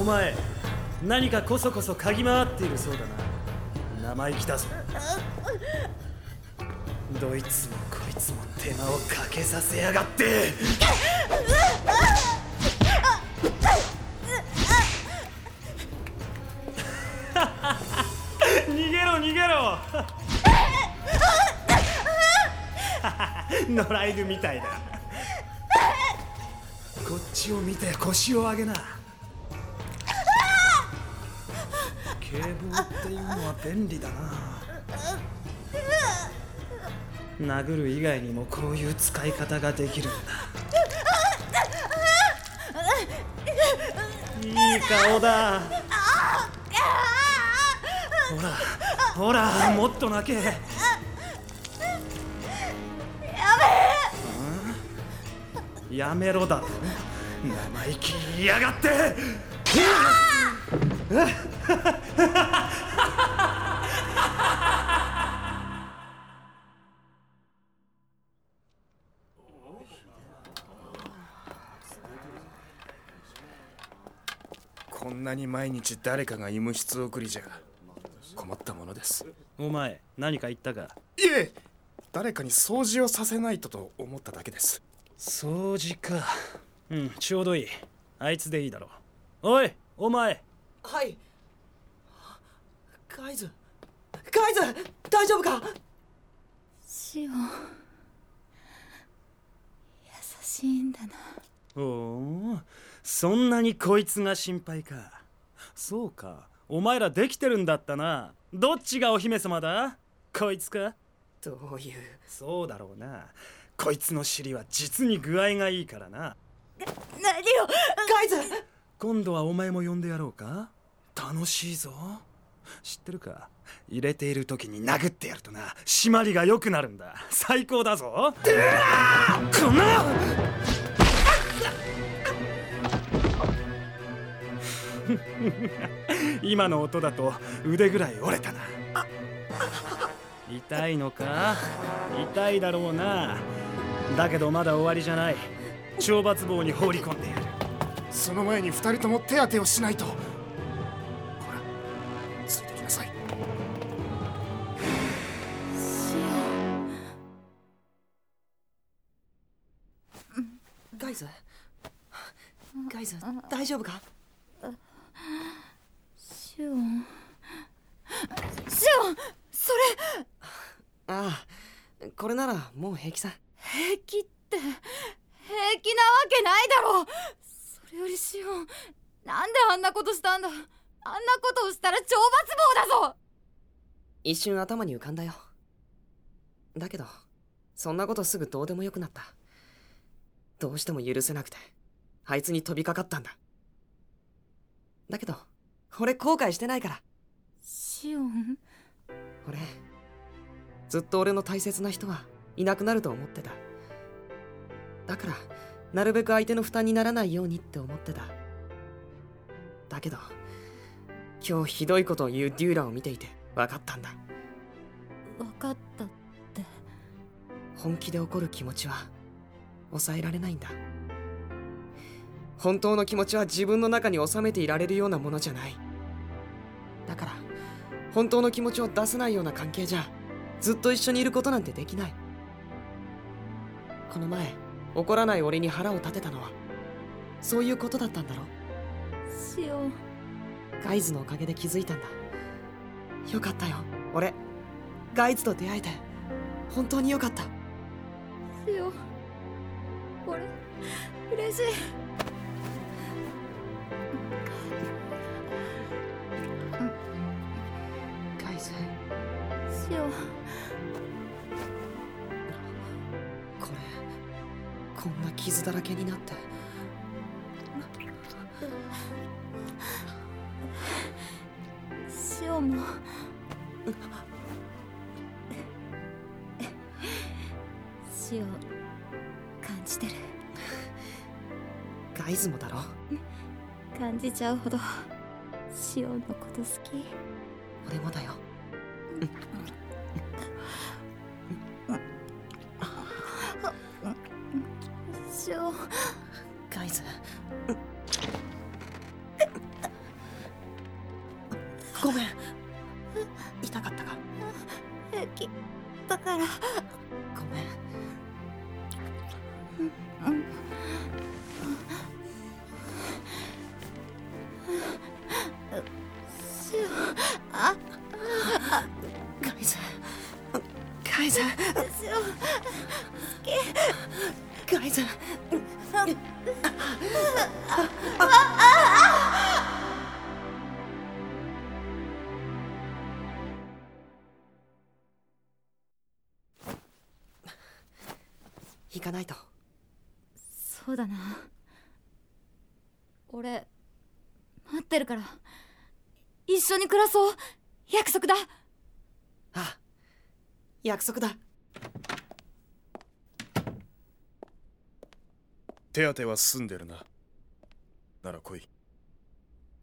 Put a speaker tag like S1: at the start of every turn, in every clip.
S1: お前何かこそこそ嗅ぎ回っているそうだな。生意気だぞどいつもこいつも手間をかけさせやがって。逃げろ逃げろ。野良犬みたいだ。こっちを見て腰を上げな。警棒っていうのは便利だな。殴る以外にもこういう使い方ができるんだ。いい顔だ。ほらほらもっと泣け。やめ。やめろだ。生意気やがって。
S2: こんなに毎日誰かが医務室送りじゃ困ったものです。
S1: お前何か言ったか？
S2: いえ誰かに掃除をさせないとと思っただけです。
S1: 掃除か。うんちょうどいい。あいつでいいだろう。おいお前
S3: はい。ガイズガイズ大丈夫か？
S4: シオン。優しいんだな。
S1: おおそんなにこいつが心配か。そうかお前らできてるんだったな。どっちがお姫様だ？こいつか？
S3: どういう？
S1: そうだろうな。こいつの尻は実に具合がいいからな。
S4: 何を？
S3: ガイズ
S1: 今度はお前も呼んでやろうか？楽しいぞ。知ってるか？入れている時に殴ってやるとな。締まりが良くなるんだ。最高だぞ。この今の音だと腕ぐらい折れたな。痛いのか？痛いだろうな。だけどまだ終わりじゃない。懲罰棒に放り込んでやる
S2: その前に二人とも手当てをしないと。ほらついてきなさい。
S4: シ
S3: ガイズガイズ大丈夫か？
S4: シオンシオンそれ！
S3: ああこれならもう平気さ。
S4: 平気って平気なわけないだろ！それよりシオンなんであんなことしたんだ？あんなことをしたら懲罰棒だぞ！
S3: 一瞬頭に浮かんだよ。だけどそんなことすぐどうでもよくなった。どうしても許せなくてあいつに飛びかかったんだ。だけど俺後悔してないから。
S4: シオン？
S3: 俺ずっと俺の大切な人はいなくなると思ってた。だからなるべく相手の負担にならないようにって思ってた。だけど今日ひどいことを言うデューラを見ていて分かったんだ。
S4: 分かったって。
S3: 本気で怒る気持ちは抑えられないんだ。本当の気持ちは自分の中に収めていられるようなものじゃない。だから本当の気持ちを出せないような関係じゃずっと一緒にいることなんてできない。この前怒らない俺に腹を立てたのはそういうことだったんだろ
S4: シオン
S3: ガイズのおかげで気づいたんだ。よかったよ。俺ガイズと出会えて本当によかった。
S4: シオン俺嬉しい。
S3: ガイズ。
S4: シオン
S3: 傷だらけになって。
S4: シオンも。死を感じてる。
S3: ガイズもだろ？
S4: 感じちゃうほどシオンのこと好き。
S3: 俺もだよ
S4: し
S3: ガイズ。ごめん。痛かったか？
S4: 駅だか
S3: ら。イズ行かないと。
S4: そうだな。俺待ってるから。一緒に暮らそう。約束だ。
S3: ああ約束だ
S2: 手当ては済んでるな。なら来い。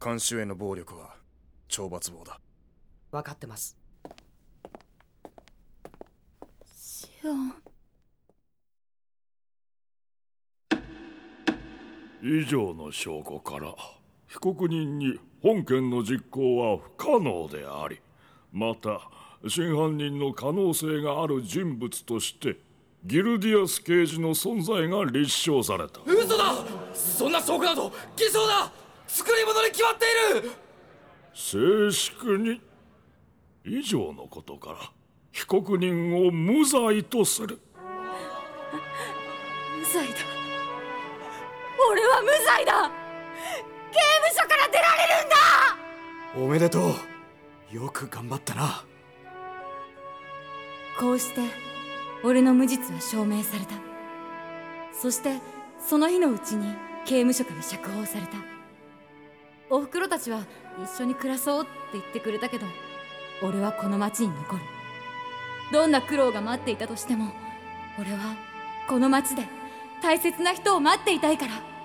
S2: 監修への暴力は懲罰棒だ。
S3: 分かってます。
S4: シオン。
S5: 以上の証拠から被告人に本件の実行は不可能でありまた真犯人の可能性がある人物としてギルディアス刑事の存在が立証された。
S6: 嘘だ！そんな証拠など偽証だ！作り物に決まっている！
S5: 静粛に。以上のことから被告人を無罪とする。
S4: 無罪だ。俺は無罪だ！刑務所から出られるんだ！
S1: おめでとう。よく頑張ったな。
S4: こうして俺の無実は証明された。そしてその日のうちに刑務所から釈放された。おふくろたちは一緒に暮らそうって言ってくれたけど俺はこの町に残る。どんな苦労が待っていたとしても俺はこの町で大切な人を待っていたいから。